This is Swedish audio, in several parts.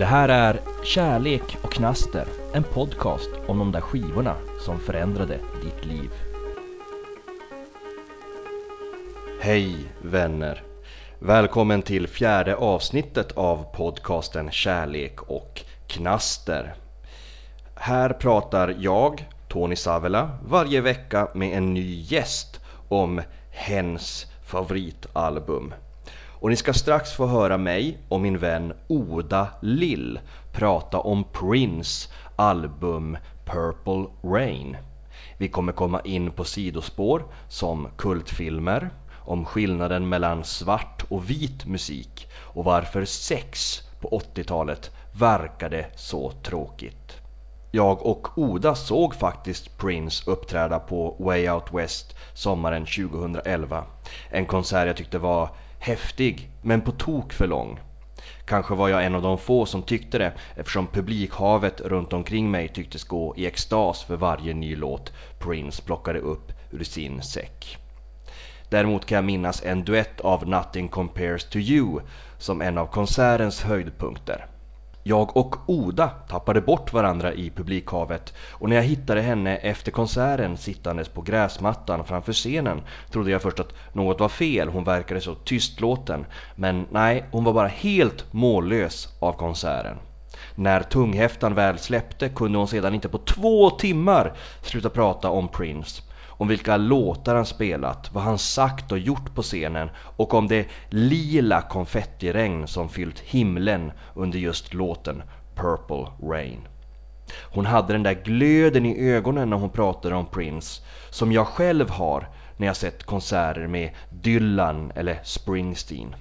Det här är Kärlek och knaster, en podcast om de där skivorna som förändrade ditt liv. Hej vänner! Välkommen till fjärde avsnittet av podcasten Kärlek och knaster. Här pratar jag, Tony Savela, varje vecka med en ny gäst om hens favoritalbum. Och ni ska strax få höra mig och min vän Oda Lill prata om Prince album Purple Rain. Vi kommer komma in på sidospår som kultfilmer, om skillnaden mellan svart och vit musik och varför sex på 80-talet verkade så tråkigt. Jag och Oda såg faktiskt Prince uppträda på Way Out West sommaren 2011. En konsert jag tyckte var häftig, men på tok för lång. Kanske var jag en av de få som tyckte det eftersom publikhavet runt omkring mig tycktes gå i extas för varje ny låt Prince plockade upp ur sin säck. Däremot kan jag minnas en duett av Nothing Compares To You som en av konsertens höjdpunkter. Jag och Oda tappade bort varandra i publikhavet och när jag hittade henne efter konserten sittandes på gräsmattan framför scenen trodde jag först att något var fel, hon verkade så tystlåten. Men nej, hon var bara helt mållös av konserten. När tunghäftan väl släppte kunde hon sedan inte på två timmar sluta prata om Prince om vilka låtar han spelat, vad han sagt och gjort på scenen och om det lila konfettiregn som fyllt himlen under just låten Purple Rain. Hon hade den där glöden i ögonen när hon pratade om Prince som jag själv har när jag sett konserter med Dylan eller Springsteen.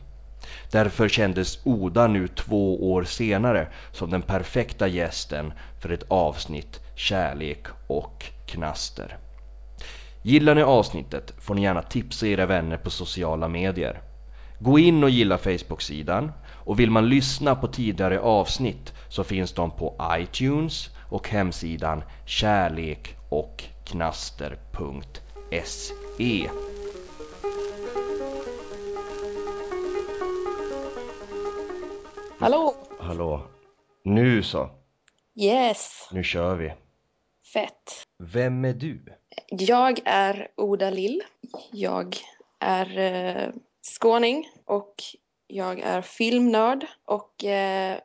Därför kändes Oda nu två år senare som den perfekta gästen för ett avsnitt Kärlek och knaster. Gillar ni avsnittet får ni gärna tipsa era vänner på sociala medier. Gå in och gilla Facebook-sidan och vill man lyssna på tidigare avsnitt så finns de på iTunes och hemsidan kärlekochknaster.se Hallå! Hallå! Nu så! Yes! Nu kör vi! Fett! Vem är du? Jag är Oda Lill. Jag är eh, skåning och jag är filmnörd och eh,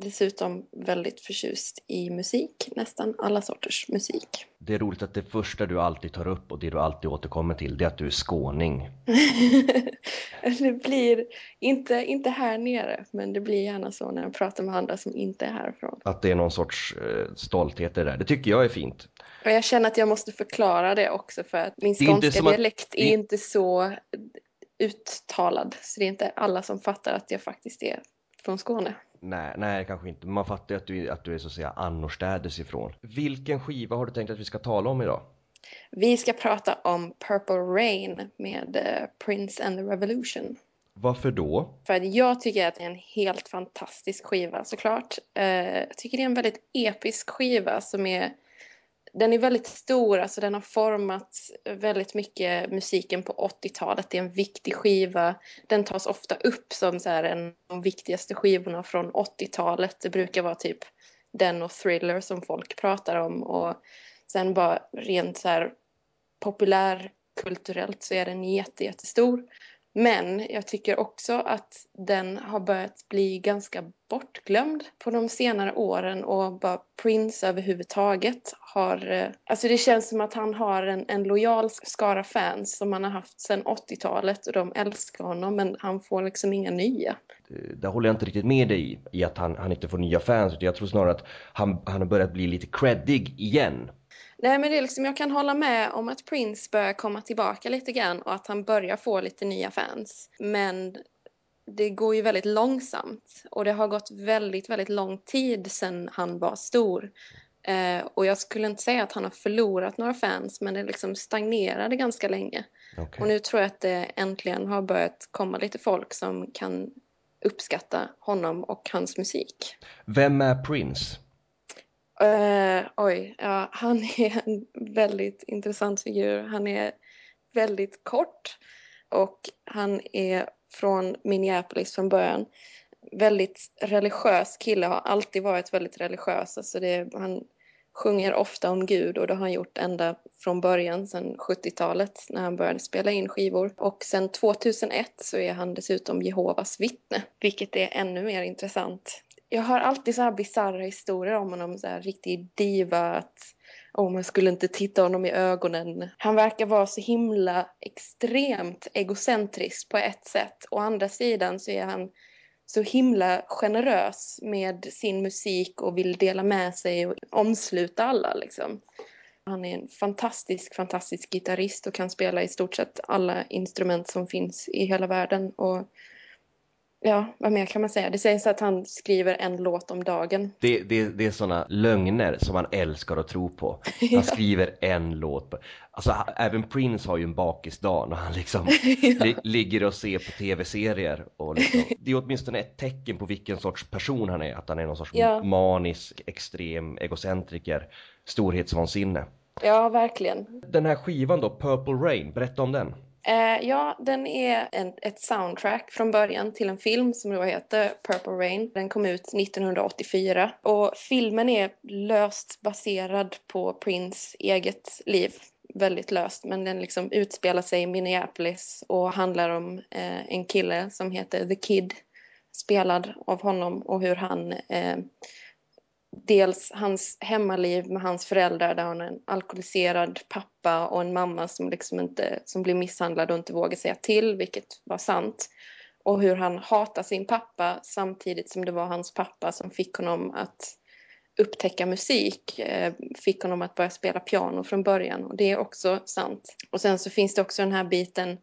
dessutom väldigt förtjust i musik, nästan alla sorters musik. Det är roligt att det första du alltid tar upp och det du alltid återkommer till det är att du är skåning. det blir inte, inte här nere, men det blir gärna så när jag pratar med andra som inte är härifrån. Att det är någon sorts eh, stolthet det där, det tycker jag är fint. Och jag känner att jag måste förklara det också för att min skånska som att- dialekt är inte så uttalad. Så det är inte alla som fattar att jag faktiskt är från Skåne. Nej, nej kanske inte. Man fattar ju att du, att du är så att säga annorstädes ifrån. Vilken skiva har du tänkt att vi ska tala om idag? Vi ska prata om Purple Rain med eh, Prince and the Revolution. Varför då? För att jag tycker att det är en helt fantastisk skiva såklart. Eh, jag tycker det är en väldigt episk skiva som är den är väldigt stor, alltså den har format väldigt mycket musiken på 80-talet. Det är en viktig skiva. Den tas ofta upp som så här en av de viktigaste skivorna från 80-talet. Det brukar vara typ den och Thriller som folk pratar om. Och sen bara rent så här populärkulturellt så är den jätte, jättestor. Men jag tycker också att den har börjat bli ganska bortglömd på de senare åren och bara Prince överhuvudtaget har... Eh, alltså det känns som att han har en, en lojal skara fans som han har haft sedan 80-talet och de älskar honom men han får liksom inga nya. Eh, där håller jag inte riktigt med dig i, i att han, han inte får nya fans. utan Jag tror snarare att han, han har börjat bli lite creddig igen. Nej men det är liksom, jag kan hålla med om att Prince börjar komma tillbaka lite grann och att han börjar få lite nya fans. Men det går ju väldigt långsamt och det har gått väldigt, väldigt lång tid sedan han var stor. Eh, och jag skulle inte säga att han har förlorat några fans men det liksom stagnerade ganska länge. Okej. Och nu tror jag att det äntligen har börjat komma lite folk som kan uppskatta honom och hans musik. Vem är Prince? Uh, oj, ja, han är en väldigt intressant figur. Han är väldigt kort och han är från Minneapolis från början. väldigt religiös kille, har alltid varit väldigt religiös. Alltså det, han sjunger ofta om Gud och det har han gjort ända från början, sedan 70-talet när han började spela in skivor. Och sen 2001 så är han dessutom Jehovas vittne, vilket är ännu mer intressant. Jag har alltid så här bisarra historier om honom, så här riktig diva, att oh, man skulle inte titta honom i ögonen. Han verkar vara så himla extremt egocentrisk på ett sätt. Å andra sidan så är han så himla generös med sin musik och vill dela med sig och omsluta alla liksom. Han är en fantastisk, fantastisk gitarrist och kan spela i stort sett alla instrument som finns i hela världen. Och Ja, vad mer kan man säga? Det sägs att han skriver en låt om dagen. Det, det, det är sådana lögner som man älskar att tro på. Han ja. skriver en låt. På. Alltså, även Prince har ju en bakisdag när han liksom ja. li, ligger och ser på tv-serier. Och liksom, det är åtminstone ett tecken på vilken sorts person han är. Att han är någon sorts ja. manisk, extrem, egocentriker, storhetsvansinne. Ja, verkligen. Den här skivan då, Purple Rain, berätta om den. Eh, ja, den är en, ett soundtrack från början till en film som då heter Purple Rain. Den kom ut 1984 och filmen är löst baserad på Prince eget liv. Väldigt löst, men den liksom utspelar sig i Minneapolis och handlar om eh, en kille som heter The Kid, spelad av honom och hur han eh, dels hans hemmaliv med hans föräldrar där han är en alkoholiserad pappa och en mamma som liksom inte som blir misshandlad och inte vågar säga till, vilket var sant. Och hur han hatar sin pappa samtidigt som det var hans pappa som fick honom att upptäcka musik, eh, fick honom att börja spela piano från början och det är också sant. Och sen så finns det också den här biten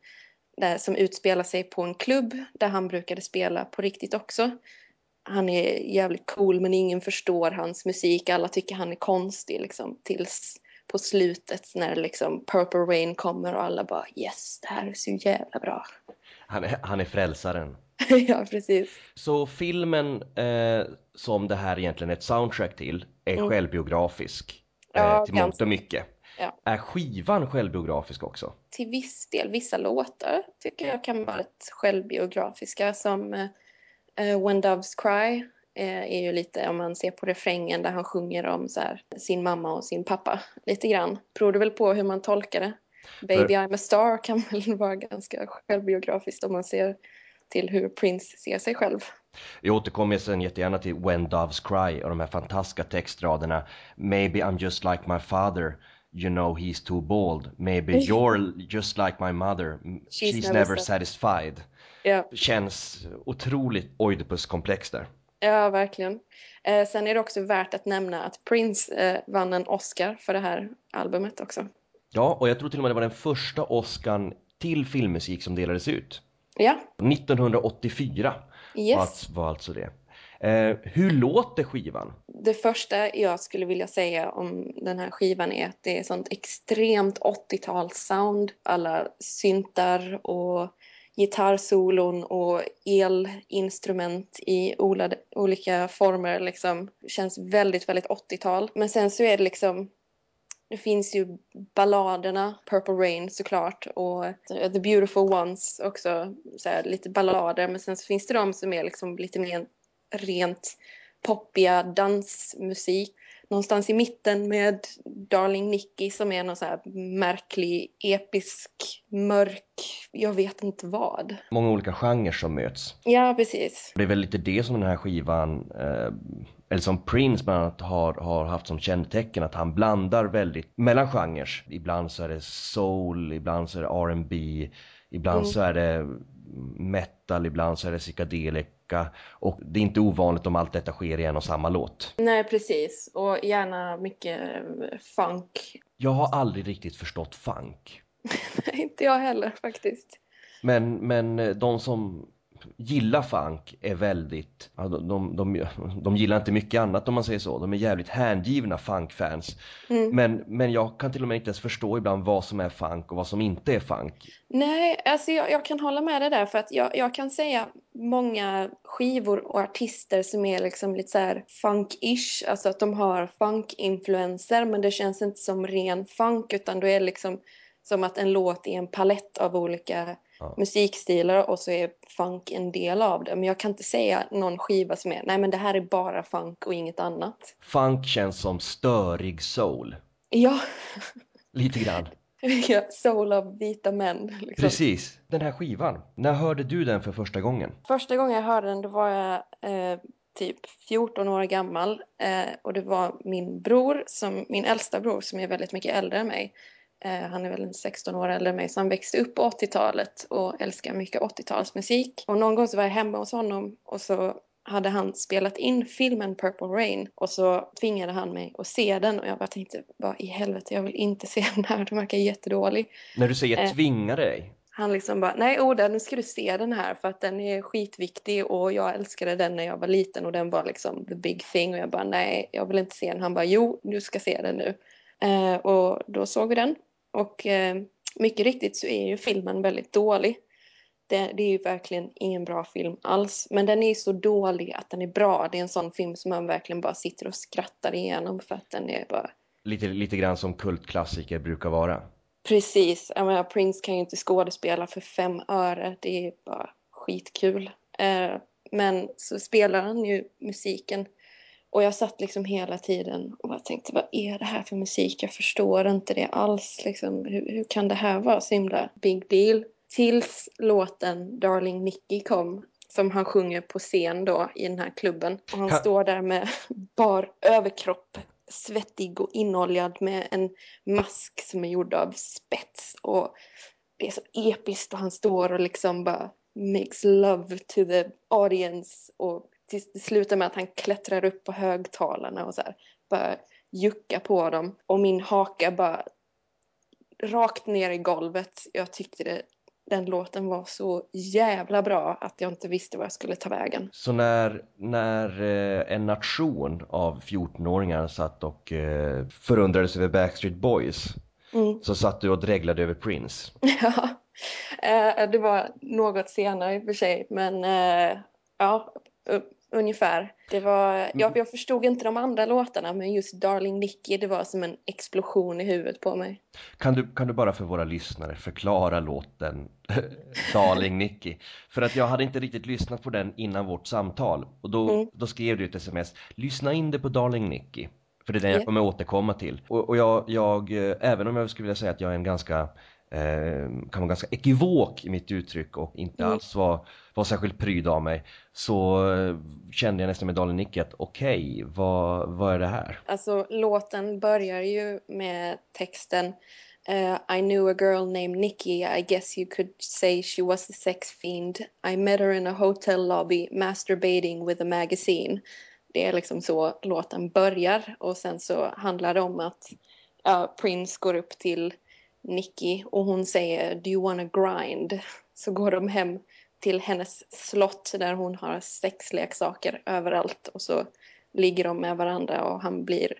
där, som utspelar sig på en klubb där han brukade spela på riktigt också han är jävligt cool men ingen förstår hans musik. Alla tycker han är konstig liksom tills på slutet när liksom Purple Rain kommer och alla bara yes, det här är så jävla bra. Han är, han är frälsaren. ja, precis. Så filmen eh, som det här egentligen är ett soundtrack till är mm. självbiografisk eh, ja, till mångt och mycket. Ja. Är skivan självbiografisk också? Till viss del. Vissa låtar tycker jag kan vara rätt självbiografiska som eh, When Doves Cry uh, är ju lite, om man ser på refrängen där han sjunger om så här, sin mamma och sin pappa lite grann. Beror det väl på hur man tolkar det. Baby I'm a star kan väl vara ganska självbiografiskt om man ser till hur Prince ser sig själv. Jag återkommer sen jättegärna till When Doves Cry och de här fantastiska textraderna. Maybe I'm just like my father. You know he's too bold. Maybe you're just like my mother. She's, She's never, never satisfied. Ja. Känns otroligt Oidipus-komplex där. Ja, verkligen. Eh, sen är det också värt att nämna att Prince eh, vann en Oscar för det här albumet också. Ja, och jag tror till och med det var den första Oscarn till filmmusik som delades ut. Ja. 1984 yes. var, var alltså det. Eh, hur låter skivan? Det första jag skulle vilja säga om den här skivan är att det är sånt extremt 80-tals-sound. Alla syntar och gitarrsolon och elinstrument i olika former liksom känns väldigt, väldigt 80-tal. Men sen så är det liksom det finns ju balladerna, Purple Rain såklart och The Beautiful Ones också, så här, lite ballader. Men sen så finns det de som är liksom lite mer rent poppiga dansmusik någonstans i mitten med Darling Nikki som är någon så här märklig, episk, mörk, jag vet inte vad. Många olika genrer som möts. Ja, precis. Det är väl lite det som den här skivan, eh, eller som Prince bland annat har, har haft som kännetecken, att han blandar väldigt mellan genrer. Ibland så är det soul, ibland så är det R&B, ibland mm. så är det metal, ibland så är det psykedelika och det är inte ovanligt om allt detta sker i en och samma låt. Nej precis och gärna mycket funk. Jag har aldrig riktigt förstått funk. Nej inte jag heller faktiskt. Men, men de som gillar funk är väldigt, de, de, de, de gillar inte mycket annat om man säger så, de är jävligt hängivna funkfans. Mm. Men, men jag kan till och med inte ens förstå ibland vad som är funk och vad som inte är funk. Nej, alltså jag, jag kan hålla med dig där för att jag, jag kan säga många skivor och artister som är liksom lite så här funk-ish, alltså att de har funk-influenser men det känns inte som ren funk utan då är det liksom som att en låt är en palett av olika Ja. musikstilar och så är funk en del av det. Men jag kan inte säga någon skiva som är, nej men det här är bara funk och inget annat. Funk känns som störig soul. Ja, Lite grann. ja soul av vita män. Liksom. Precis. Den här skivan, när hörde du den för första gången? Första gången jag hörde den då var jag eh, typ 14 år gammal eh, och det var min bror, som, min äldsta bror som är väldigt mycket äldre än mig. Eh, han är väl en 16 år äldre än mig så han växte upp på 80-talet och älskar mycket 80-talsmusik. Och någon gång så var jag hemma hos honom och så hade han spelat in filmen Purple Rain och så tvingade han mig att se den och jag bara tänkte vad i helvete jag vill inte se den här, den verkar jättedålig. När du säger Eh. tvinga dig, Han liksom bara, nej Oda nu ska du se den här för att den är skitviktig och jag älskade den när jag var liten och den var liksom the big thing och jag bara nej jag vill inte se den. Han bara jo du ska se den nu. Eh, och då såg vi den och eh, mycket riktigt så är ju filmen väldigt dålig. Det, det är ju verkligen ingen bra film alls men den är så dålig att den är bra. Det är en sån film som man verkligen bara sitter och skrattar igenom för att den är bara lite, lite grann som kultklassiker brukar vara. Precis, jag menar, Prince kan ju inte skådespela för fem öre, det är bara skitkul. Eh, men så spelar han ju musiken och jag satt liksom hela tiden och bara tänkte vad är det här för musik? Jag förstår inte det alls. Liksom, hur, hur kan det här vara så himla big deal? Tills låten Darling Nikki kom som han sjunger på scen då i den här klubben. Och han Kan- står där med bar överkropp, svettig och inoljad med en mask som är gjord av spets. Och det är så episkt och han står och liksom bara makes love to the audience. Och det slutar med att han klättrar upp på högtalarna och så här, bara juckar på dem. Och min haka bara rakt ner i golvet. Jag tyckte det, den låten var så jävla bra att jag inte visste vad jag skulle ta vägen. Så när, när eh, en nation av 14-åringar satt och eh, förundrades över Backstreet Boys Mm. så satt du och dreglade över Prince. Ja, eh, det var något senare i och för sig, men ja, ungefär. Det var, jag, jag förstod inte de andra låtarna, men just Darling Nikki, det var som en explosion i huvudet på mig. Kan du, kan du bara för våra lyssnare förklara låten Darling Nicky? För att jag hade inte riktigt lyssnat på den innan vårt samtal och då, Mm. då skrev du ett sms Lyssna in det på Darling Nicky för det är den jag Ja. kommer återkomma till. Och, och jag, jag, eh, även om jag skulle vilja säga att jag är en ganska kan vara ganska ekivok i mitt uttryck och inte Mm. alls var, var särskilt pryd av mig så eh, kände jag nästan med Darling Nicky att okej, vad, vad är det här? Alltså låten börjar ju med texten eh, I knew a girl named Nikki. I guess you could say she was a sex fiend. I met her in a hotel lobby masturbating with a magazine. Det är liksom så låten börjar och sen så handlar det om att ja, Prince går upp till Nikki och hon säger Do you wanna grind? Så går de hem till hennes slott där hon har sexleksaker överallt och så ligger de med varandra och han blir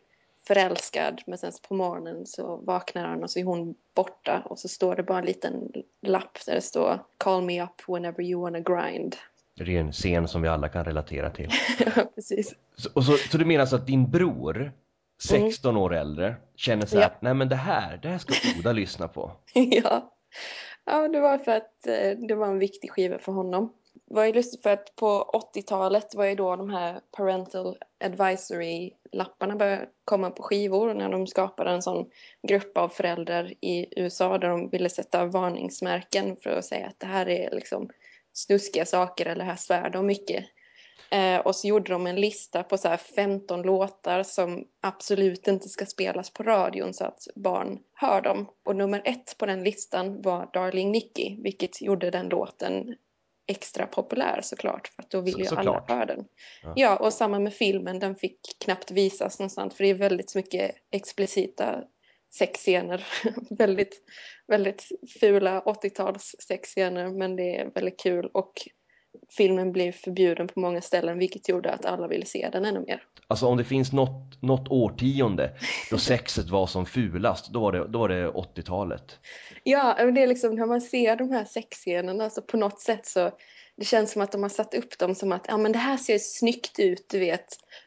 förälskad men sen på morgonen så vaknar han och så är hon borta och så står det bara en liten lapp där det står Call me up whenever you wanna grind. Det är en scen som vi alla kan relatera till. Ja, precis. Så, och så, så du menar alltså att din bror, 16 år äldre, känner så här, Ja. nej men det här, det här ska Oda lyssna på. ja. ja, det var för att eh, det var en viktig skiva för honom. Det var ju lustigt för att på 80-talet var ju då de här parental advisory-lapparna började komma på skivor när de skapade en sån grupp av föräldrar i USA där de ville sätta varningsmärken för att säga att det här är liksom snuskiga saker eller här svär de mycket. Eh, och så gjorde de en lista på så här 15 låtar som absolut inte ska spelas på radion så att barn hör dem. Och nummer ett på den listan var Darling Nikki, vilket gjorde den låten extra populär såklart, för att då ville Så- ju alla såklart. höra den. Ja. Ja. och samma med filmen, den fick knappt visas någonstans för det är väldigt mycket explicita sexscener. väldigt, väldigt fula 80-tals sexscener, men det är väldigt kul och filmen blev förbjuden på många ställen vilket gjorde att alla ville se den ännu mer. Alltså om det finns något, något årtionde då sexet var som fulast, då var det, då var det 80-talet. Ja, men det är liksom när man ser de här sexscenerna så på något sätt så det känns som att de har satt upp dem som att ja, men det här ser snyggt ut, du vet,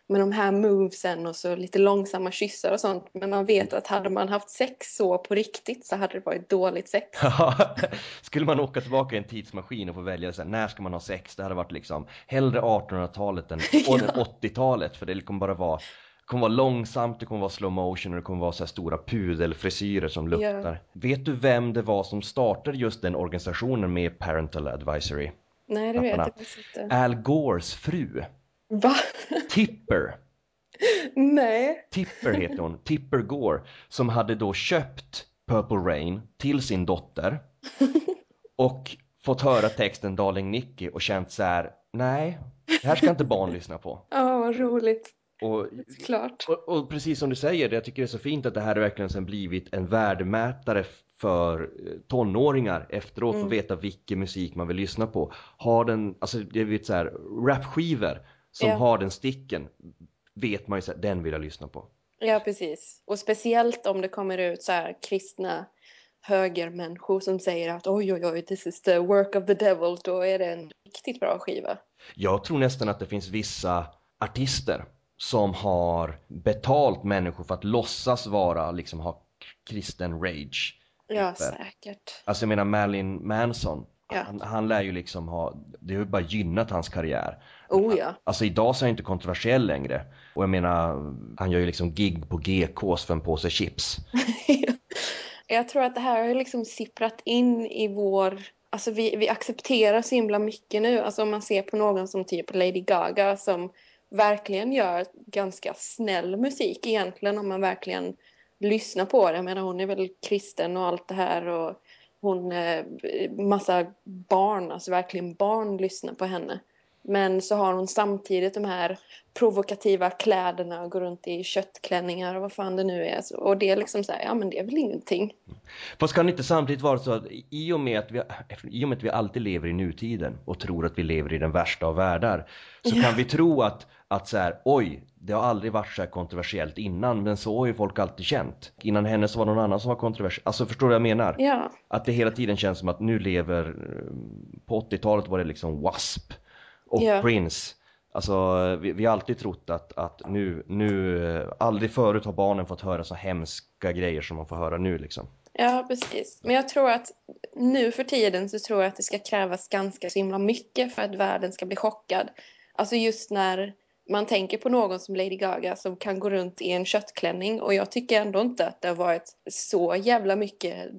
med de här movesen och så lite långsamma kyssar och sånt. Men man vet att hade man haft sex så på riktigt så hade det varit dåligt sex. Skulle man åka tillbaka i en tidsmaskin och få välja så här, när ska man ha sex? Det hade varit liksom hellre 1800-talet än ja. 80-talet för det kommer bara vara kommer vara långsamt, det kommer vara slow motion och det kommer vara så här stora pudelfrisyrer som luktar. Yeah. Vet du vem det var som startade just den organisationen med Parental Advisory? Nej, det vet jag inte. Al Gores fru. Va? Tipper. Nej. Tipper heter hon, Tipper Gore, som hade då köpt Purple Rain till sin dotter och fått höra texten Darling Nicky och känt så här, nej, det här ska inte barn lyssna på. Ja, oh, vad roligt. Och, Klart. Och, och, precis som du säger, jag tycker det är så fint att det här verkligen sen blivit en värdemätare för eh, tonåringar efteråt mm. få veta vilken musik man vill lyssna på. Har den, alltså det vet så här, rapskivor som ja. har den sticken vet man ju så här, den vill jag lyssna på. Ja, precis. Och speciellt om det kommer ut så här kristna högermänniskor som säger att oj, oj, oj, this is the work of the devil, då är det en riktigt bra skiva. Jag tror nästan att det finns vissa artister som har betalt människor för att låtsas vara, liksom ha kristen rage. Ja, säkert. Alltså jag menar Marilyn Manson, ja. han, han lär ju liksom ha, det har ju bara gynnat hans karriär. Oh ja. Alltså idag så är han inte kontroversiell längre. Och jag menar, han gör ju liksom gig på GKs för en påse chips. jag tror att det här har liksom sipprat in i vår Alltså vi, vi accepterar så himla mycket nu. Alltså om man ser på någon som typ Lady Gaga som verkligen gör ganska snäll musik egentligen om man verkligen Lyssna på det. Jag menar hon är väl kristen och allt det här och hon, eh, massa barn, alltså verkligen barn lyssnar på henne. Men så har hon samtidigt de här provokativa kläderna och går runt i köttklänningar och vad fan det nu är. Och det är liksom så här, ja men det är väl ingenting. Fast kan det inte samtidigt vara så att i och med att vi, i och med att vi alltid lever i nutiden och tror att vi lever i den värsta av världar så ja. kan vi tro att, att så här, oj, det har aldrig varit så här kontroversiellt innan men så har ju folk alltid känt. Innan henne så var någon annan som var kontroversiell. Alltså förstår du vad jag menar? Ja. Att det hela tiden känns som att nu lever, på 80-talet var det liksom W.A.S.P och yeah. Prince. Alltså vi, vi har alltid trott att, att nu, nu, aldrig förut har barnen fått höra så hemska grejer som man får höra nu liksom. Ja, precis. Men jag tror att nu för tiden så tror jag att det ska krävas ganska så himla mycket för att världen ska bli chockad. Alltså just när man tänker på någon som Lady Gaga som kan gå runt i en köttklänning och jag tycker ändå inte att det har varit så jävla mycket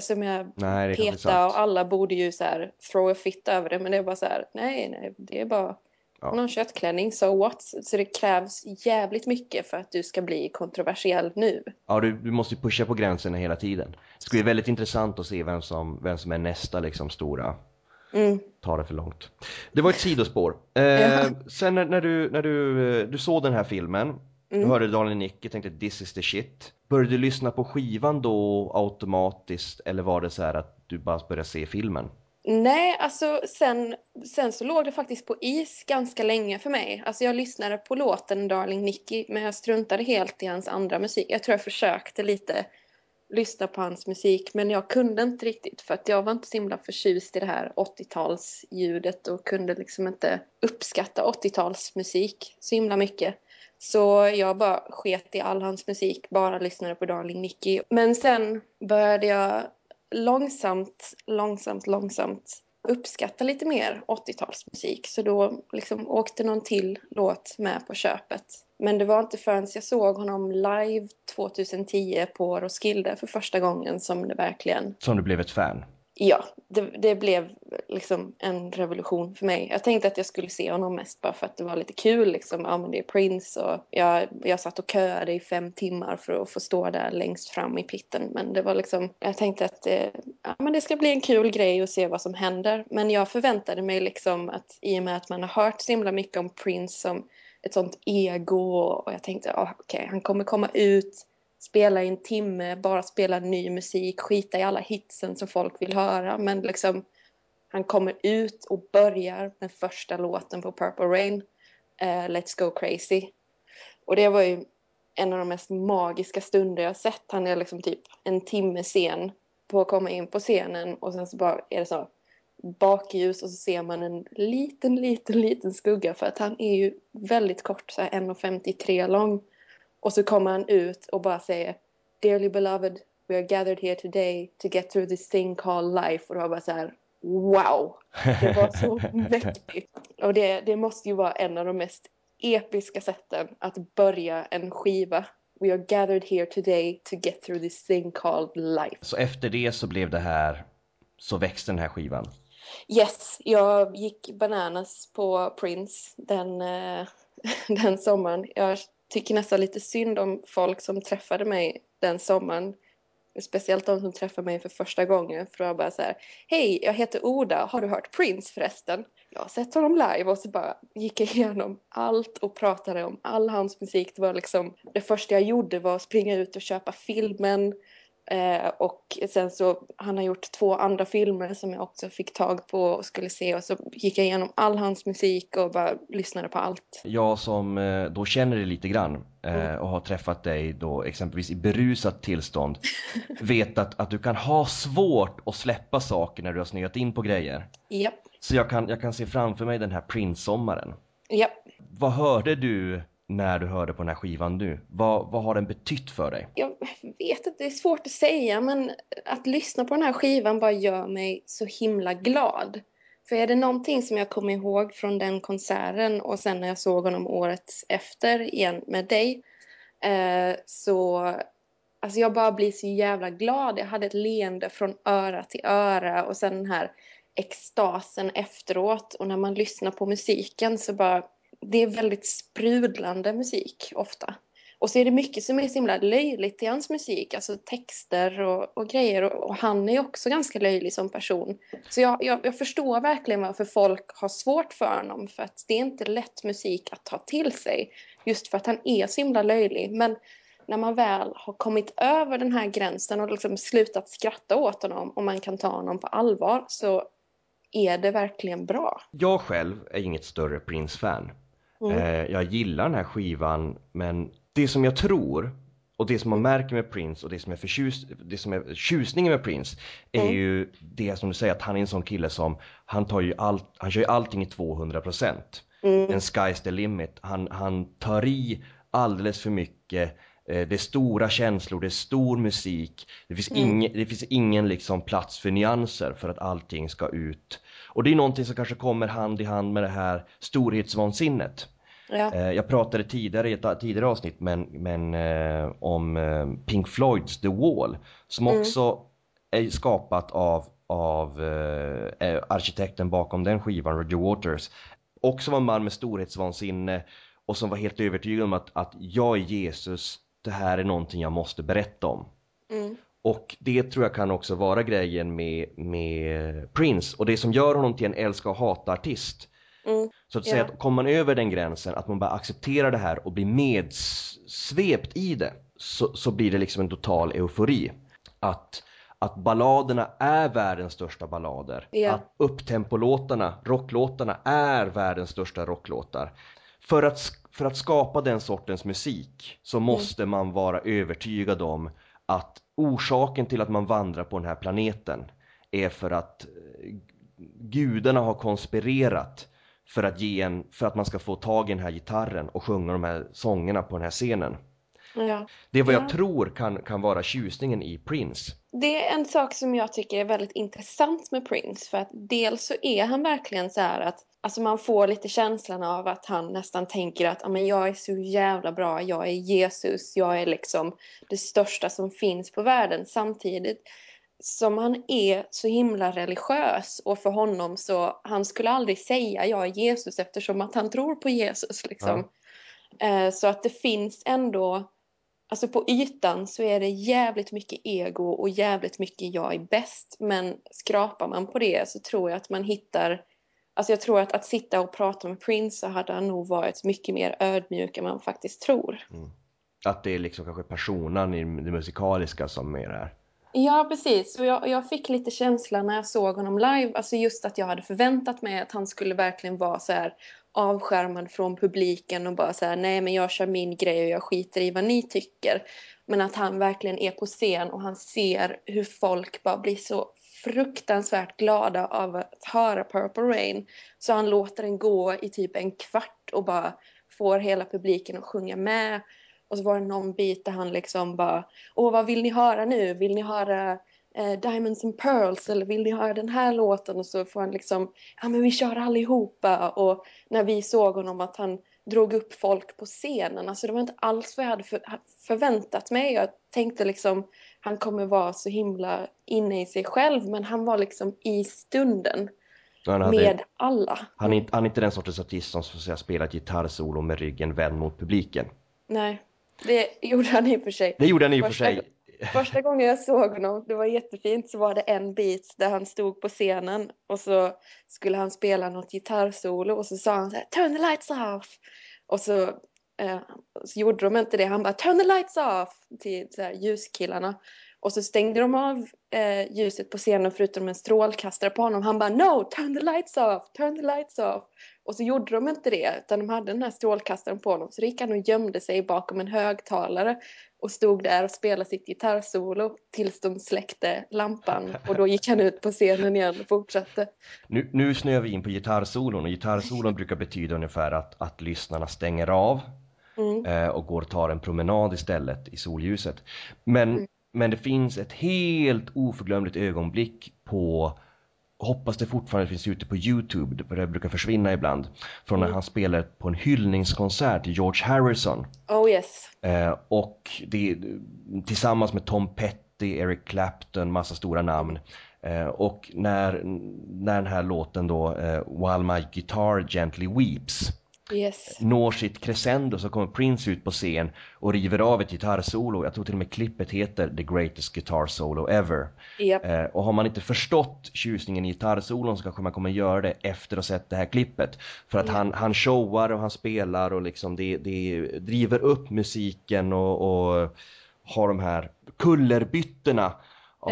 som jag nej, peta och alla borde ju så här throw a fit över det men det är bara så här nej nej det är bara ja. någon köttklänning so what så det krävs jävligt mycket för att du ska bli kontroversiell nu. Ja du, du måste pusha på gränserna hela tiden. Det ska bli väldigt intressant att se vem som, vem som är nästa liksom stora Mm. Ta det för långt. Det var ett sidospår. Eh, ja. Sen när, när, du, när du, du såg den här filmen, mm. du hörde Daniel Nicky, tänkte this is the shit. Började du lyssna på skivan då automatiskt eller var det så här att du bara började se filmen? Nej, alltså sen, sen så låg det faktiskt på is ganska länge för mig. Alltså jag lyssnade på låten Darling Nicky men jag struntade helt i hans andra musik. Jag tror jag försökte lite lyssna på hans musik men jag kunde inte riktigt för att jag var inte så himla förtjust i det här 80-talsljudet och kunde liksom inte uppskatta 80-talsmusik så himla mycket. Så jag bara sket i all hans musik, bara lyssnade på Darling Nicky. Men sen började jag långsamt, långsamt, långsamt uppskatta lite mer 80-talsmusik. Så då liksom åkte någon till låt med på köpet. Men det var inte förrän jag såg honom live 2010 på Roskilde för första gången som det verkligen... Som du blev ett fan? Ja, det, det, blev liksom en revolution för mig. Jag tänkte att jag skulle se honom mest bara för att det var lite kul. Liksom. Ja, men det är Prince och jag, jag satt och köade i fem timmar för att få stå där längst fram i pitten. Men det var liksom, jag tänkte att det, ja, men det ska bli en kul grej att se vad som händer. Men jag förväntade mig liksom att i och med att man har hört så himla mycket om Prince som ett sånt ego och jag tänkte oh, okej, okay, han kommer komma ut spela i en timme, bara spela ny musik, skita i alla hitsen som folk vill höra. Men liksom, han kommer ut och börjar med första låten på Purple Rain, uh, Let's Go Crazy. Och det var ju en av de mest magiska stunder jag sett. Han är liksom typ en timme sen på att komma in på scenen och sen så bara är det så bakljus och så ser man en liten, liten, liten skugga för att han är ju väldigt kort, så 1,53 lång. Och så kommer han ut och bara säger Dearly beloved, we are gathered here today to get through this thing called life. Och det var bara så här, wow! Det var så mäktigt. Och det, det måste ju vara en av de mest episka sätten att börja en skiva. We are gathered here today to get through this thing called life. Så efter det så blev det här, så växte den här skivan? Yes, jag gick bananas på Prince den, eh, den sommaren. Jag tycker nästan lite synd om folk som träffade mig den sommaren. Speciellt de som träffade mig för första gången. För att bara så här, hej, jag heter Oda, har du hört Prince förresten? Jag har sett honom live och så bara gick jag igenom allt och pratade om all hans musik. Det var liksom, det första jag gjorde var att springa ut och köpa filmen Eh, och sen så, han har gjort två andra filmer som jag också fick tag på och skulle se och så gick jag igenom all hans musik och bara lyssnade på allt. Jag som eh, då känner dig lite grann eh, mm. och har träffat dig då exempelvis i berusat tillstånd vet att, att du kan ha svårt att släppa saker när du har snöat in på grejer. Japp. Så jag kan, jag kan se framför mig den här Prince-sommaren. Japp. Vad hörde du när du hörde på den här skivan nu? Vad, vad har den betytt för dig? Jag vet inte, det är svårt att säga men att lyssna på den här skivan bara gör mig så himla glad. För är det någonting som jag kommer ihåg från den konserten och sen när jag såg honom året efter igen med dig eh, så Alltså jag bara blir så jävla glad. Jag hade ett leende från öra till öra och sen den här extasen efteråt och när man lyssnar på musiken så bara det är väldigt sprudlande musik ofta. Och så är det mycket som är så himla löjligt i hans musik, alltså texter och, och grejer. Och, och, han är också ganska löjlig som person. Så jag, jag, jag, förstår verkligen varför folk har svårt för honom, för att det är inte lätt musik att ta till sig. Just för att han är så himla löjlig. Men när man väl har kommit över den här gränsen och liksom slutat skratta åt honom och man kan ta honom på allvar så är det verkligen bra. Jag själv är inget större Prince-fan. Mm. Eh, jag gillar den här skivan men det som jag tror och det som man märker med Prince och det som är, förtjus, det som är tjusningen med Prince är mm. ju det som du säger att han är en sån kille som han tar ju allt, han kör ju allting i 200%. Mm. En sky's the limit. Han, han tar i alldeles för mycket. Eh, det är stora känslor, det är stor musik. Det finns, mm. ingen, det finns ingen liksom plats för nyanser för att allting ska ut och det är någonting som kanske kommer hand i hand med det här storhetsvansinnet. Ja. Eh, jag pratade tidigare i ett tidigare avsnitt men, men eh, om eh, Pink Floyds The Wall som mm. också är skapat av, av eh, arkitekten bakom den skivan, Roger Waters. Också var en man med storhetsvansinne och som var helt övertygad om att, att jag är Jesus, det här är någonting jag måste berätta om. Mm. Och det tror jag kan också vara grejen med, med Prince och det som gör honom till en älska och hata artist. Mm. Så att säga att kommer man över den gränsen, att man bara accepterar det här och blir medsvept i det så, så blir det liksom en total eufori. Att, att balladerna är världens största ballader. Yeah. Att upptempolåtarna, rocklåtarna är världens största rocklåtar. För att, för att skapa den sortens musik så mm. måste mm. man vara övertygad om att orsaken till att man vandrar på den här planeten är för att eh, gudarna har konspirerat för att, ge en, för att man ska få tag i den här gitarren och sjunga de här sångerna på den här scenen. Ja. Det är vad jag ja. tror kan, kan vara tjusningen i Prince. Det är en sak som jag tycker är väldigt intressant med Prince för att dels så är han verkligen så här att Alltså man får lite känslan av att han nästan tänker att men jag är så jävla bra, jag är Jesus, jag är liksom det största som finns på världen. Samtidigt som han är så himla religiös och för honom så, han skulle aldrig säga jag är Jesus eftersom att han tror på Jesus liksom. Ja. Eh, så att det finns ändå, alltså på ytan så är det jävligt mycket ego och jävligt mycket jag är bäst. Men skrapar man på det så tror jag att man hittar Alltså jag tror att att sitta och prata med Prince så hade han nog varit mycket mer ödmjuk än man faktiskt tror. Mm. Att det är liksom kanske personen i det musikaliska som är det här. Ja, precis. Och jag, jag, fick lite känsla när jag såg honom live. Alltså just att jag hade förväntat mig att han skulle verkligen vara så här avskärmad från publiken och bara så här, nej men jag kör min grej och jag skiter i vad ni tycker. Men att han verkligen är på scen och han ser hur folk bara blir så fruktansvärt glada av att höra Purple Rain. Så han låter den gå i typ en kvart och bara får hela publiken att sjunga med. Och så var det någon bit där han liksom bara, åh vad vill ni höra nu? Vill ni höra eh, Diamonds and Pearls eller vill ni höra den här låten? Och så får han liksom, ja men vi kör allihopa. Och när vi såg honom att han drog upp folk på scenen, alltså det var inte alls vad jag hade för, förväntat mig. Jag tänkte liksom, han kommer vara så himla inne i sig själv, men han var liksom i stunden. Hade, med alla. Han är, han är inte den sortens artist som så att säga, spelar ett gitarrsolo med ryggen vänd mot publiken. Nej, det gjorde han i och för sig. Det gjorde han i och för sig. Första gången jag såg honom, det var jättefint, så var det en bit där han stod på scenen och så skulle han spela något gitarrsolo och så sa han så här, turn the lights off. Och så, eh, så gjorde de inte det, han bara turn the lights off till så här, ljuskillarna. Och så stängde de av eh, ljuset på scenen förutom en strålkastare på honom. Han bara no, turn the lights off, turn the lights off. Och så gjorde de inte det utan de hade den här strålkastaren på honom. Så gick han och gömde sig bakom en högtalare och stod där och spelade sitt gitarrsolo tills de släckte lampan och då gick han ut på scenen igen och fortsatte. Nu, nu snöar vi in på gitarrsolon och gitarrsolon brukar betyda ungefär att, att lyssnarna stänger av mm. eh, och går och tar en promenad istället i solljuset. Men, mm. men det finns ett helt oförglömligt ögonblick på hoppas det fortfarande finns ute på Youtube, det brukar försvinna ibland, från när mm. han spelar på en hyllningskonsert till George Harrison. Oh yes. Eh, och det tillsammans med Tom Petty, Eric Clapton, massa stora namn. Eh, och när, när den här låten då, eh, While My Guitar Gently Weeps, yes. når sitt crescendo så kommer Prince ut på scen och river av ett gitarrsolo. Jag tror till och med klippet heter The Greatest Guitar Solo Ever. Yep. Eh, och har man inte förstått tjusningen i gitarrsolon så kanske man kommer göra det efter att ha sett det här klippet. För att yep. han, han showar och han spelar och liksom det, det driver upp musiken och, och har de här kullerbyttorna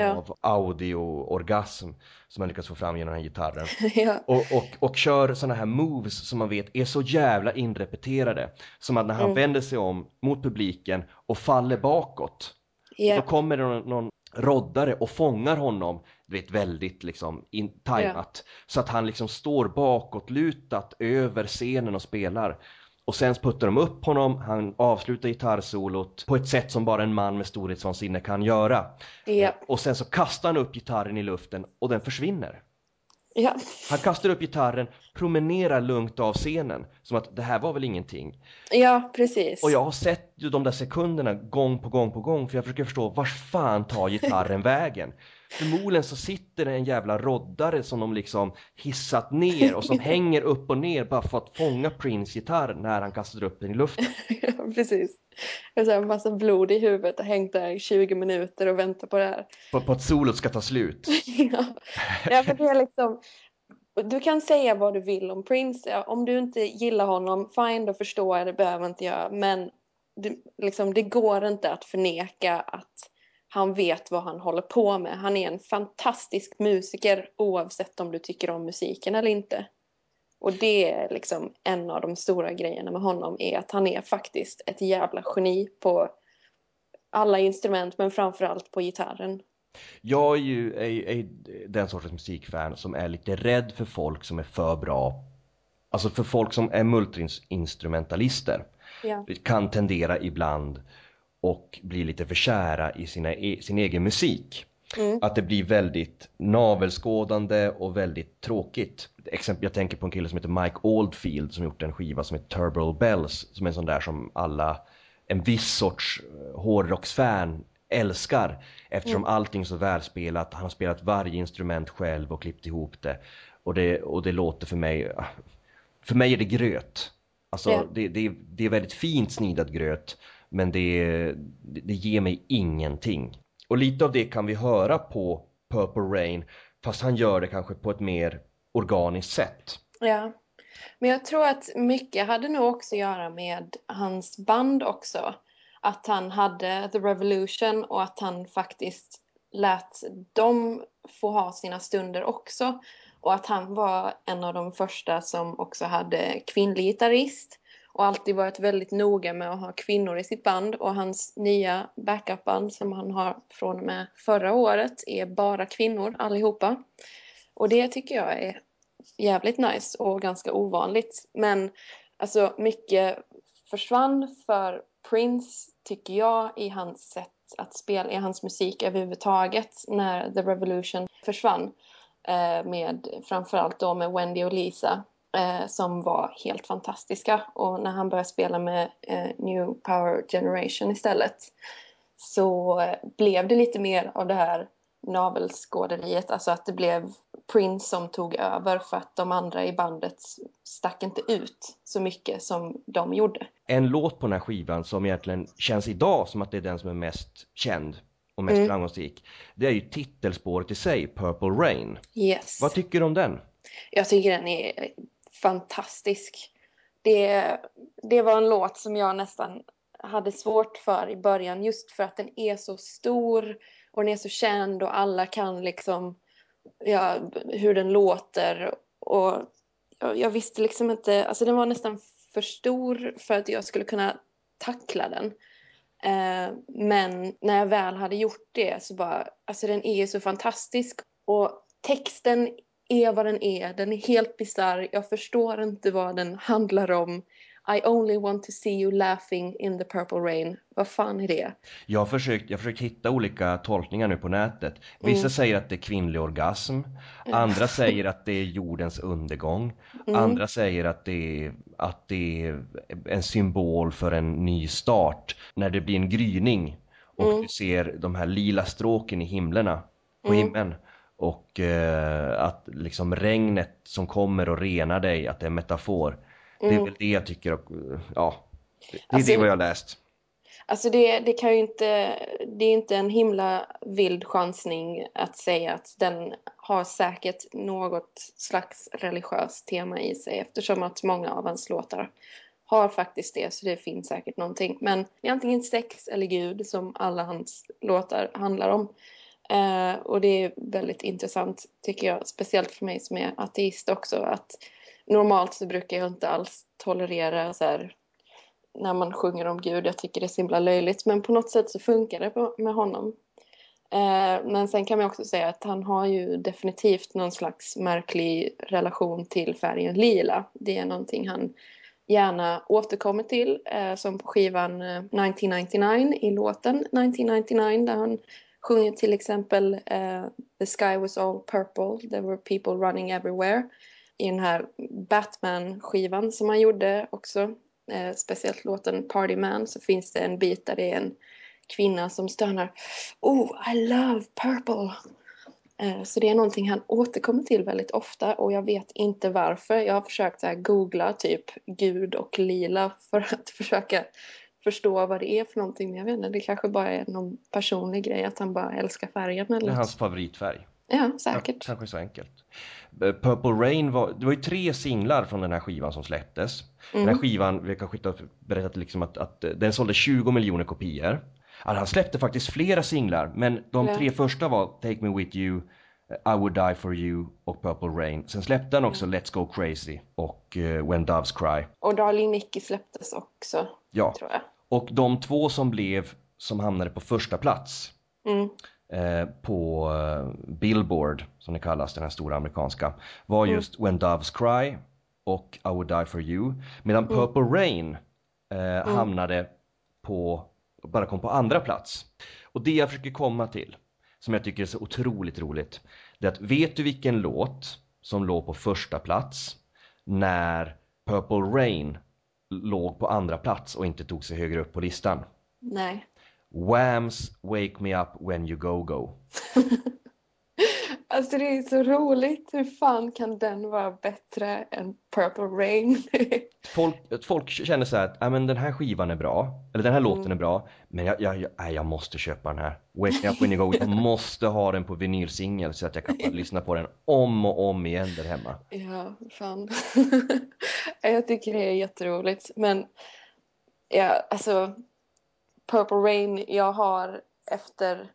av ja. audio-orgasm som man lyckas få fram genom den här gitarren. ja. och, och, och kör sådana här moves som man vet är så jävla inrepeterade. Som att när han mm. vänder sig om mot publiken och faller bakåt. Ja. Då kommer det någon, någon roddare och fångar honom du vet väldigt liksom in, tajmat. Ja. Så att han liksom står bakåtlutat över scenen och spelar. Och sen puttar de upp honom, han avslutar gitarrsolot på ett sätt som bara en man med storhetsvansinne kan göra. Ja. Och sen så kastar han upp gitarren i luften och den försvinner. Ja. Han kastar upp gitarren, promenerar lugnt av scenen, som att det här var väl ingenting. Ja, precis. Och jag har sett de där sekunderna gång på gång på gång, för jag försöker förstå, vars fan tar gitarren vägen? Förmodligen så sitter det en jävla roddare som de liksom hissat ner och som hänger upp och ner bara för att fånga Prince gitarr när han kastar upp den i luften. ja, precis. Jag har en massa blod i huvudet och hängt där i 20 minuter och väntat på det här. På, på att solot ska ta slut? ja. ja, för det är liksom... Du kan säga vad du vill om Prince. Om du inte gillar honom, fine, då förstår jag, det behöver inte jag. Men det, liksom, det går inte att förneka att han vet vad han håller på med. Han är en fantastisk musiker oavsett om du tycker om musiken eller inte. Och det är liksom en av de stora grejerna med honom är att han är faktiskt ett jävla geni på alla instrument men framförallt på gitarren. Jag är ju är, är den sortens musikfan som är lite rädd för folk som är för bra. Alltså för folk som är multiinstrumentalister. Ja. Kan tendera ibland och blir lite för kära i sina, e, sin egen musik. Mm. Att det blir väldigt navelskådande och väldigt tråkigt. jag tänker på en kille som heter Mike Oldfield som gjort en skiva som heter Turbo Bells som är en sån där som alla, en viss sorts eh, hårdrocksfan älskar eftersom mm. allting är så välspelat. Han har spelat varje instrument själv och klippt ihop det. Och det, och det låter för mig, för mig är det gröt. Alltså yeah. det, det, det är väldigt fint snidad gröt men det, det ger mig ingenting. Och lite av det kan vi höra på Purple Rain fast han gör det kanske på ett mer organiskt sätt. Ja, men jag tror att mycket hade nog också att göra med hans band också. Att han hade The Revolution och att han faktiskt lät dem få ha sina stunder också. Och att han var en av de första som också hade kvinnlig gitarrist och alltid varit väldigt noga med att ha kvinnor i sitt band och hans nya backupband som han har från och med förra året är bara kvinnor allihopa. Och det tycker jag är jävligt nice och ganska ovanligt. Men alltså mycket försvann för Prince tycker jag i hans sätt att spela, i hans musik överhuvudtaget när The Revolution försvann. Eh, med framförallt då med Wendy och Lisa eh, som var helt fantastiska. Och när han började spela med eh, New Power Generation istället så eh, blev det lite mer av det här navelskåderiet, alltså att det blev Prince som tog över för att de andra i bandet stack inte ut så mycket som de gjorde. En låt på den här skivan som egentligen känns idag som att det är den som är mest känd och mest mm. framgångsrik. Det är ju titelspåret i sig, Purple Rain. Yes. Vad tycker du om den? Jag tycker den är fantastisk. Det, det var en låt som jag nästan hade svårt för i början just för att den är så stor och den är så känd och alla kan liksom ja, hur den låter och jag, jag visste liksom inte, alltså den var nästan för stor för att jag skulle kunna tackla den. Eh, men när jag väl hade gjort det så bara, alltså den är så fantastisk och texten är vad den är, den är helt bisarr, jag förstår inte vad den handlar om. I only want to see you laughing in the purple rain. Vad fan är det? Jag har försökt, jag har försökt hitta olika tolkningar nu på nätet. Vissa mm. säger att det är kvinnlig orgasm. Andra säger att det är jordens undergång. Mm. Andra säger att det, är, att det är en symbol för en ny start. När det blir en gryning och mm. du ser de här lila stråken i himlarna, på mm. himlen. Och eh, att liksom regnet som kommer och renar dig, att det är en metafor. Det är mm. väl det jag tycker, ja, det är alltså, det vad jag har läst. Alltså det, det kan ju inte, det är inte en himla vild chansning att säga att den har säkert något slags religiöst tema i sig eftersom att många av hans låtar har faktiskt det så det finns säkert någonting. Men det är antingen sex eller Gud som alla hans låtar handlar om. Eh, och det är väldigt intressant tycker jag, speciellt för mig som är ateist också att normalt så brukar jag inte alls tolerera så här, när man sjunger om Gud. Jag tycker det är så himla löjligt. Men på något sätt så funkar det med honom. Eh, men sen kan man också säga att han har ju definitivt någon slags märklig relation till färgen lila. Det är någonting han gärna återkommer till. Eh, som på skivan eh, 1999 i låten 1999 där han sjunger till exempel uh, The sky was all purple, there were people running everywhere i den här Batman-skivan som han gjorde också, eh, speciellt låten Party Man, så finns det en bit där det är en kvinna som stönar Oh, I love purple! Eh, så det är någonting han återkommer till väldigt ofta och jag vet inte varför. Jag har försökt så googla typ gud och lila för att försöka förstå vad det är för någonting. Men jag vet inte, det kanske bara är någon personlig grej att han bara älskar färgen. Eller det är hans favoritfärg. Ja, säkert. Ja, kanske så enkelt. Eh, Purple Rain var, det var ju tre singlar från den här skivan som släpptes. Mm. Den här mm. skivan, vi kanske inte har berättat liksom att, att eh, den sålde 20 miljoner kopior. Alltså han släppte faktiskt flera singlar, men de ja. tre första var Take Me With You, eh, I Would Die For You och Purple Rain. Sen släppte han också mm. Let's Go Crazy och uh, When Doves Cry. Och Darling Nikki släpptes också, ja. tror jag. Och de två som blev, som hamnade på första plats mm. Eh, på eh, Billboard, som det kallas, den här stora amerikanska, var mm. just When Doves Cry och I Would Die For You. Medan mm. Purple Rain eh, mm. hamnade på, bara kom på andra plats. Och det jag försöker komma till, som jag tycker är så otroligt roligt, det är att vet du vilken låt som låg på första plats när Purple Rain låg på andra plats och inte tog sig högre upp på listan? Nej. Whams Wake Me Up When You Go Go. alltså det är så roligt. Hur fan kan den vara bättre än Purple Rain? folk, folk känner så här att men den här skivan är bra, eller den här mm. låten är bra, men jag, jag, jag, jag måste köpa den här. Wake Me Up When You Go. Jag måste ha den på vinylsingel så att jag kan lyssna på den om och om igen där hemma. Ja, fan. jag tycker det är jätteroligt. Men ja, alltså Purple Rain, jag har efter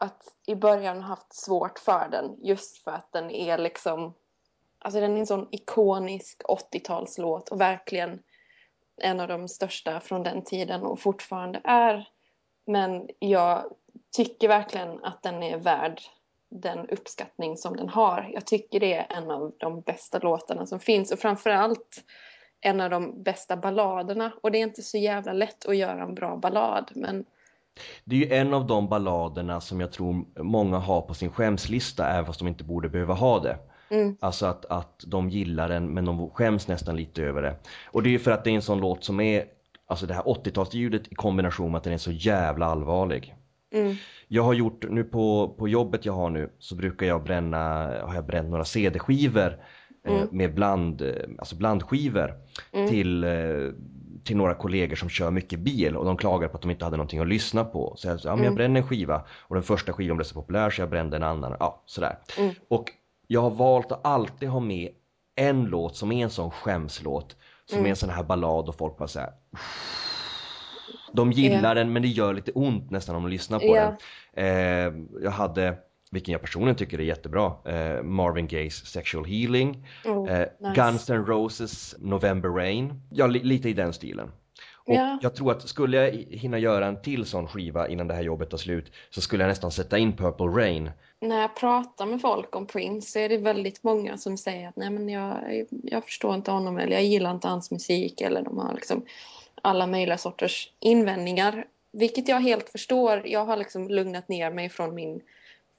att i början haft svårt för den just för att den är liksom alltså den är en sån ikonisk 80-talslåt och verkligen en av de största från den tiden och fortfarande är. Men jag tycker verkligen att den är värd den uppskattning som den har. Jag tycker det är en av de bästa låtarna som finns och framförallt en av de bästa balladerna. Och det är inte så jävla lätt att göra en bra ballad men det är ju en av de balladerna som jag tror många har på sin skämslista även fast de inte borde behöva ha det. Mm. Alltså att, att de gillar den men de skäms nästan lite över det. Och det är ju för att det är en sån låt som är Alltså det här 80-talsljudet i kombination med att den är så jävla allvarlig. Mm. Jag har gjort, nu på, på jobbet jag har nu så brukar jag bränna, har jag bränt några CD-skivor eh, mm. eh, med bland, alltså blandskivor mm. till, eh, till några kollegor som kör mycket bil och de klagar på att de inte hade någonting att lyssna på. Så jag sa, ja men jag mm. bränner en skiva och den första skivan blev så populär så jag brände en annan, ja sådär. Mm. Och jag har valt att alltid ha med en låt som är en sån skämslåt som mm. är en sån här ballad och folk bara såhär de gillar yeah. den men det gör lite ont nästan om de lyssnar på yeah. den. Eh, jag hade, vilken jag personligen tycker är jättebra, eh, Marvin Gayes Sexual Healing, oh, eh, nice. Guns N' Roses November Rain, ja li lite i den stilen. Och yeah. jag tror att skulle jag hinna göra en till sån skiva innan det här jobbet tar slut så skulle jag nästan sätta in Purple Rain. När jag pratar med folk om Prince så är det väldigt många som säger att nej men jag, jag förstår inte honom eller jag gillar inte hans musik eller de har liksom alla möjliga sorters invändningar. Vilket jag helt förstår. Jag har liksom lugnat ner mig från min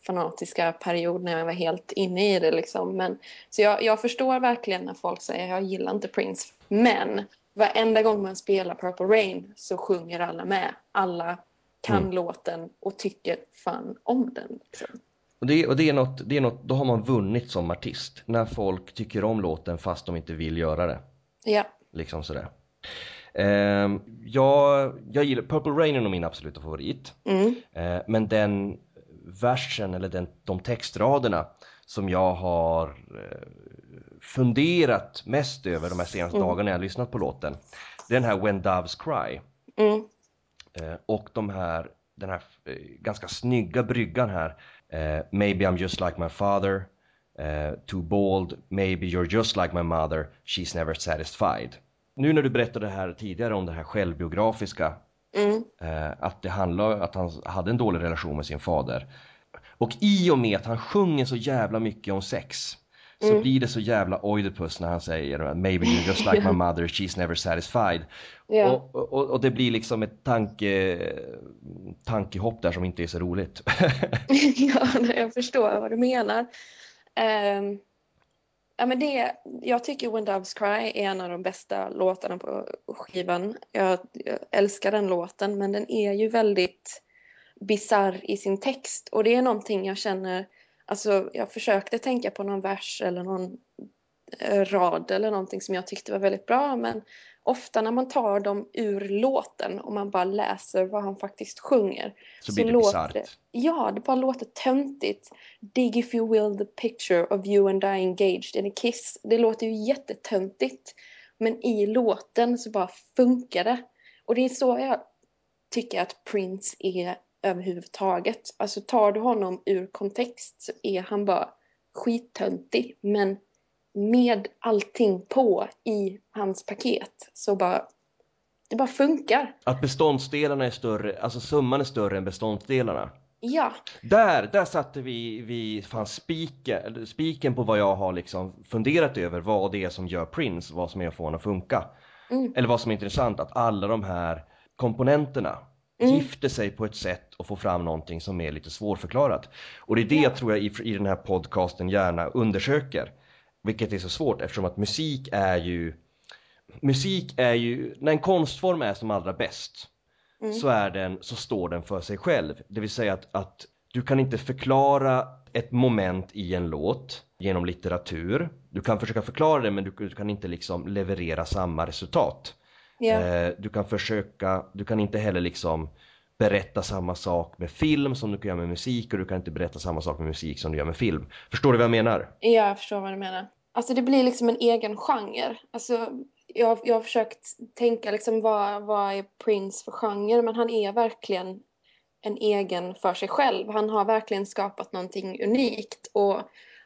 fanatiska period när jag var helt inne i det. Liksom. Men, så jag, jag förstår verkligen när folk säger jag gillar inte Prince. Men varenda gång man spelar Purple Rain så sjunger alla med. Alla kan mm. låten och tycker fan om den. Liksom. Och, det, och det, är något, det är något, då har man vunnit som artist. När folk tycker om låten fast de inte vill göra det. Ja. Liksom sådär. Eh, jag, jag gillar, Purple Rain är nog min absoluta favorit. Mm. Eh, men den versen eller den, de textraderna som jag har eh, funderat mest över de här senaste mm. dagarna när jag lyssnat på låten. Det är den här When Doves Cry. Mm. Eh, och de här, den här eh, ganska snygga bryggan här. Maybe I'm just like my father. too bold. Maybe you're just like my mother. She's never satisfied nu när du berättade här tidigare om det här självbiografiska, mm. eh, att det handlar att han hade en dålig relation med sin fader. Och i och med att han sjunger så jävla mycket om sex så mm. blir det så jävla Oidipus när han säger Maybe you're just like my mother, she's never satisfied. Yeah. Och, och, och, det blir liksom ett tanke, tankehopp där som inte är så roligt. ja, jag förstår vad du menar. Um, Ja, men det, jag tycker When Doves Cry är en av de bästa låtarna på skivan. Jag, jag älskar den låten men den är ju väldigt bizarr i sin text och det är någonting jag känner, alltså jag försökte tänka på någon vers eller någon rad eller någonting som jag tyckte var väldigt bra men ofta när man tar dem ur låten och man bara läser vad han faktiskt sjunger. Så, blir det låter Ja, det bara låter töntigt. Dig if you will the picture of you and I engaged in a kiss. Det låter ju jättetöntigt. Men i låten så bara funkar det. Och det är så jag tycker att Prince är överhuvudtaget. Alltså tar du honom ur kontext så är han bara skittöntig. Men med allting på i hans paket så bara det bara funkar. Att beståndsdelarna är större, alltså summan är större än beståndsdelarna. Ja. Där, där satte vi, vi fan spiken, spiken på vad jag har liksom funderat över vad det är som gör Prince, vad som är att få honom att funka. Mm. Eller vad som är intressant, att alla de här komponenterna mm. gifter sig på ett sätt och får fram någonting som är lite svårförklarat. Och det är det ja. jag tror jag i, i den här podcasten gärna undersöker. Vilket är så svårt eftersom att musik är ju Musik är ju, när en konstform är som allra bäst mm. så är den, så står den för sig själv. Det vill säga att, att du kan inte förklara ett moment i en låt genom litteratur. Du kan försöka förklara det men du, du kan inte liksom leverera samma resultat. Yeah. Eh, du kan försöka, du kan inte heller liksom berätta samma sak med film som du kan göra med musik och du kan inte berätta samma sak med musik som du gör med film. Förstår du vad jag menar? Ja, jag förstår vad du menar. Alltså det blir liksom en egen genre. Alltså, jag, jag har försökt tänka liksom vad, vad är Prince för genre men han är verkligen en egen för sig själv. Han har verkligen skapat någonting unikt och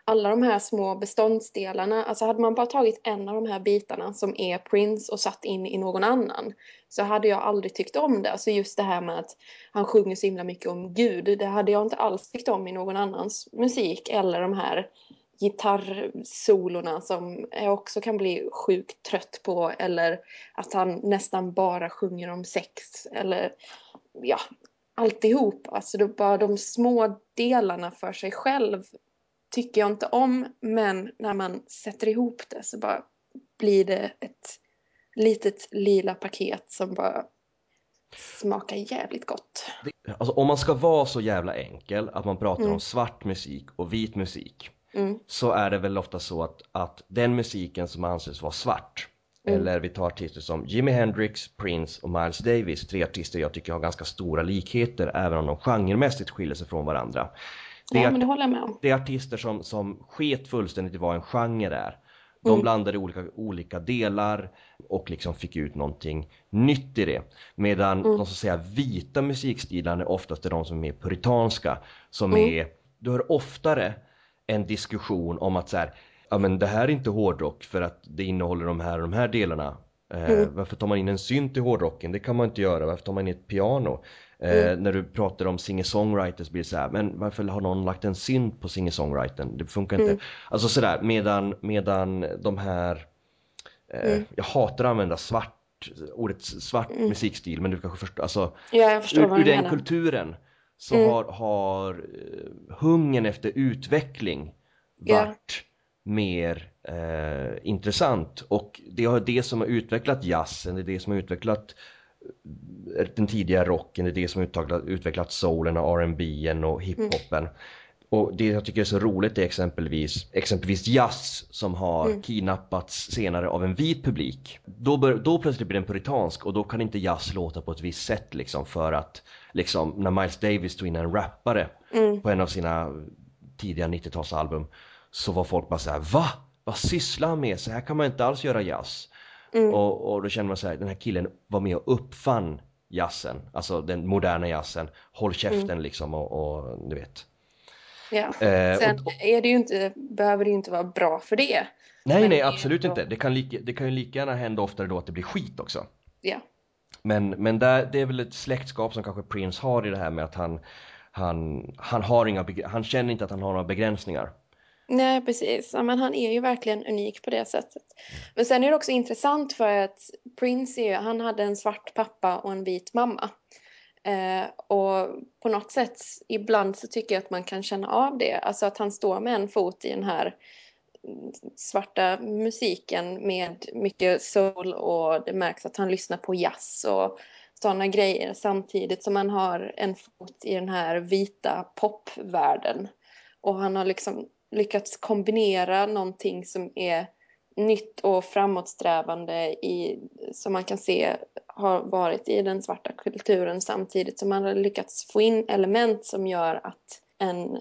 alla de här små beståndsdelarna, alltså hade man bara tagit en av de här bitarna som är Prince och satt in i någon annan så hade jag aldrig tyckt om det. Alltså just det här med att han sjunger så himla mycket om Gud, det hade jag inte alls tyckt om i någon annans musik eller de här gitarrsolorna som jag också kan bli sjukt trött på eller att han nästan bara sjunger om sex eller ja, alltihop. Alltså bara de små delarna för sig själv tycker jag inte om men när man sätter ihop det så bara blir det ett litet lila paket som bara smakar jävligt gott. Alltså om man ska vara så jävla enkel att man pratar mm. om svart musik och vit musik mm. så är det väl ofta så att, att den musiken som anses vara svart mm. eller vi tar artister som Jimi Hendrix, Prince och Miles Davis, tre artister jag tycker har ganska stora likheter även om de genremässigt skiljer sig från varandra. Det är, ja, men det håller jag med om. Det är artister som, som sket fullständigt i vad en genre är. De mm. blandade olika, olika delar och liksom fick ut någonting nytt i det. Medan mm. de så att säga vita musikstilarna är oftast är de som är puritanska. Som mm. är, du hör oftare en diskussion om att så här, ja men det här är inte hårdrock för att det innehåller de här och de här delarna. Eh, mm. Varför tar man in en synt i hårdrocken? Det kan man inte göra. Varför tar man in ett piano? Eh, mm. när du pratar om singer-songwriters blir det så här, men varför har någon lagt en synt på singer-songwritern? Det funkar inte. Mm. Alltså sådär, medan, medan de här, eh, mm. jag hatar att använda svart, ordet svart musikstil, men du kanske förstår, alltså ja, jag förstår ur, ur den kulturen så har, har uh, hungern efter utveckling varit mer eh, intressant och det har det som har utvecklat jazzen, det är det som har utvecklat eh, den tidiga rocken, det är det som har utvecklat, soulen och R&B och hiphopen. Mm. Och det jag tycker är så roligt är exempelvis, exempelvis jazz som har mm. kidnappats senare av en vit publik. Då, bör, då plötsligt blir den puritansk och då kan inte jazz låta på ett visst sätt liksom för att liksom när Miles Davis tog in en rappare mm. på en av sina tidiga 90-talsalbum så var folk bara så här, va? Vad sysslar han med? Så här kan man inte alls göra jazz. Mm. Och, och då känner man så här, den här killen var med och uppfann jazzen, alltså den moderna jazzen. Håll käften mm. liksom och, och, du vet. Ja, eh, sen och, är det ju inte, behöver det ju inte vara bra för det. Nej, Men nej, absolut inte. Det kan, lika, det kan ju lika gärna hända oftare då att det blir skit också. Ja. Men, men där, det är väl ett släktskap som kanske Prince har i det här med att han, han, han, har inga, han känner inte att han har några begränsningar. Nej, precis. Ja, men han är ju verkligen unik på det sättet. Men sen är det också intressant för att Prince är, han hade en svart pappa och en vit mamma. Eh, och på något sätt, ibland så tycker jag att man kan känna av det. Alltså att han står med en fot i den här svarta musiken med mycket soul och det märks att han lyssnar på jazz och sådana grejer samtidigt som han har en fot i den här vita popvärlden. Och han har liksom lyckats kombinera någonting som är nytt och framåtsträvande i, som man kan se har varit i den svarta kulturen samtidigt som man har lyckats få in element som gör att en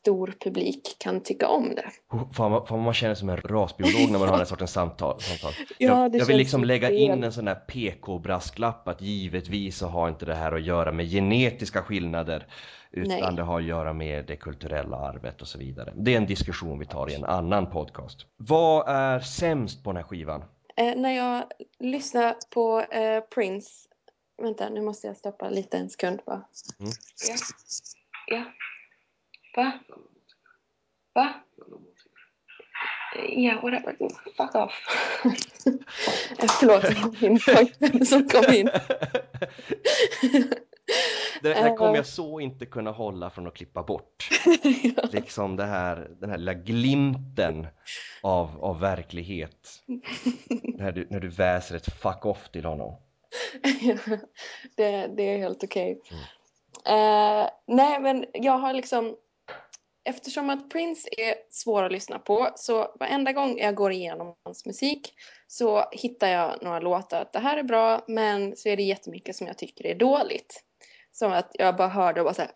stor publik kan tycka om det. Fan vad, fan man känner som en rasbiolog när man har den sortens samtal. samtal. ja, jag, jag vill liksom lägga in en sån där PK-brasklapp att givetvis så har inte det här att göra med genetiska skillnader utan Nej. det har att göra med det kulturella arvet och så vidare. Det är en diskussion vi tar i en annan podcast. Vad är sämst på den här skivan? Eh, när jag lyssnar på eh, Prince Vänta, nu måste jag stoppa lite en sekund bara. Mm. Ja. ja. Va? Va? Ja, yeah, whatever. Fuck off. Förlåt, min pojkvän som kom in. Det här kommer jag så inte kunna hålla från att klippa bort. ja. Liksom det här, den här lilla glimten av, av verklighet. när, du, när du väser ett fuck off till honom. det, det är helt okej. Okay. Mm. Uh, nej, men jag har liksom eftersom att Prince är svår att lyssna på så varenda gång jag går igenom hans musik så hittar jag några låtar att det här är bra men så är det jättemycket som jag tycker är dåligt. Som att jag bara hörde och bara såhär,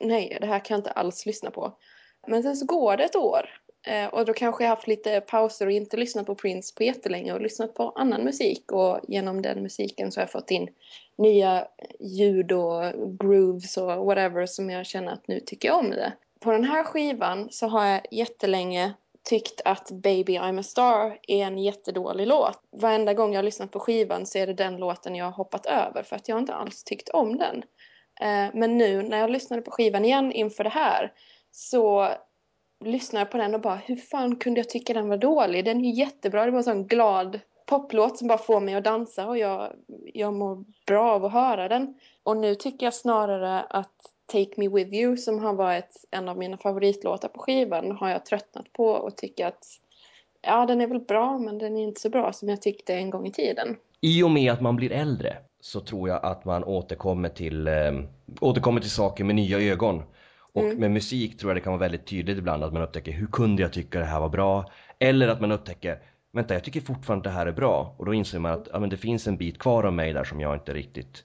nej det här kan jag inte alls lyssna på. Men sen så går det ett år eh, och då kanske jag haft lite pauser och inte lyssnat på Prince på jättelänge och lyssnat på annan musik och genom den musiken så har jag fått in nya ljud och grooves och whatever som jag känner att nu tycker jag om det på den här skivan så har jag jättelänge tyckt att Baby I'm a Star är en jättedålig låt. Varenda gång jag har lyssnat på skivan så är det den låten jag har hoppat över för att jag inte alls tyckt om den. Eh, men nu när jag lyssnade på skivan igen inför det här så lyssnade jag på den och bara hur fan kunde jag tycka den var dålig? Den är ju jättebra, det var en sån glad poplåt som bara får mig att dansa och jag, jag mår bra av att höra den. Och nu tycker jag snarare att Take Me With You som har varit en av mina favoritlåtar på skivan har jag tröttnat på och tycker att ja, den är väl bra men den är inte så bra som jag tyckte en gång i tiden. I och med att man blir äldre så tror jag att man återkommer till, eh, återkommer till saker med nya ögon. Och mm. med musik tror jag det kan vara väldigt tydligt ibland att man upptäcker hur kunde jag tycka det här var bra? Eller att man upptäcker vänta jag tycker fortfarande det här är bra och då inser man att ja, men det finns en bit kvar av mig där som jag inte riktigt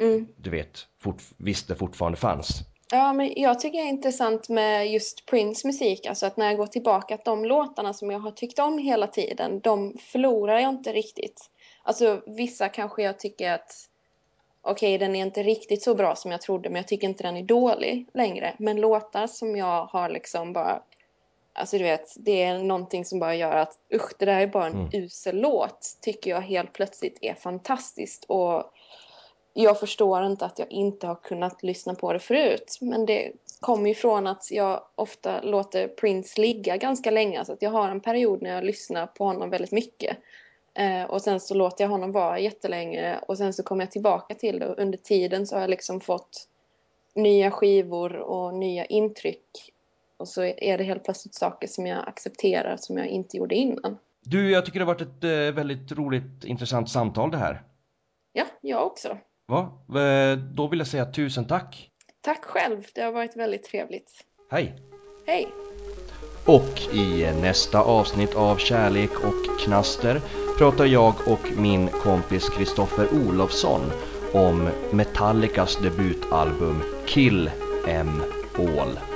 mm. du vet, fort, visste fortfarande fanns. Ja, men jag tycker det är intressant med just Prince musik, alltså att när jag går tillbaka att de låtarna som jag har tyckt om hela tiden, de förlorar jag inte riktigt. Alltså vissa kanske jag tycker att okej, okay, den är inte riktigt så bra som jag trodde, men jag tycker inte den är dålig längre. Men låtar som jag har liksom bara Alltså du vet, det är någonting som bara gör att usch, det där är bara en mm. usel låt. Tycker jag helt plötsligt är fantastiskt. Och jag förstår inte att jag inte har kunnat lyssna på det förut. Men det kommer ju från att jag ofta låter Prince ligga ganska länge. Så att jag har en period när jag lyssnar på honom väldigt mycket. Eh, och sen så låter jag honom vara jättelänge. Och sen så kommer jag tillbaka till det. Och under tiden så har jag liksom fått nya skivor och nya intryck. Och så är det helt plötsligt saker som jag accepterar som jag inte gjorde innan. Du, jag tycker det har varit ett eh, väldigt roligt, intressant samtal det här. Ja, jag också. Va? Eh, då vill jag säga tusen tack. Tack själv, det har varit väldigt trevligt. Hej. Hej. Och i nästa avsnitt av Kärlek och knaster pratar jag och min kompis Kristoffer Olofsson om Metallicas debutalbum Kill M All.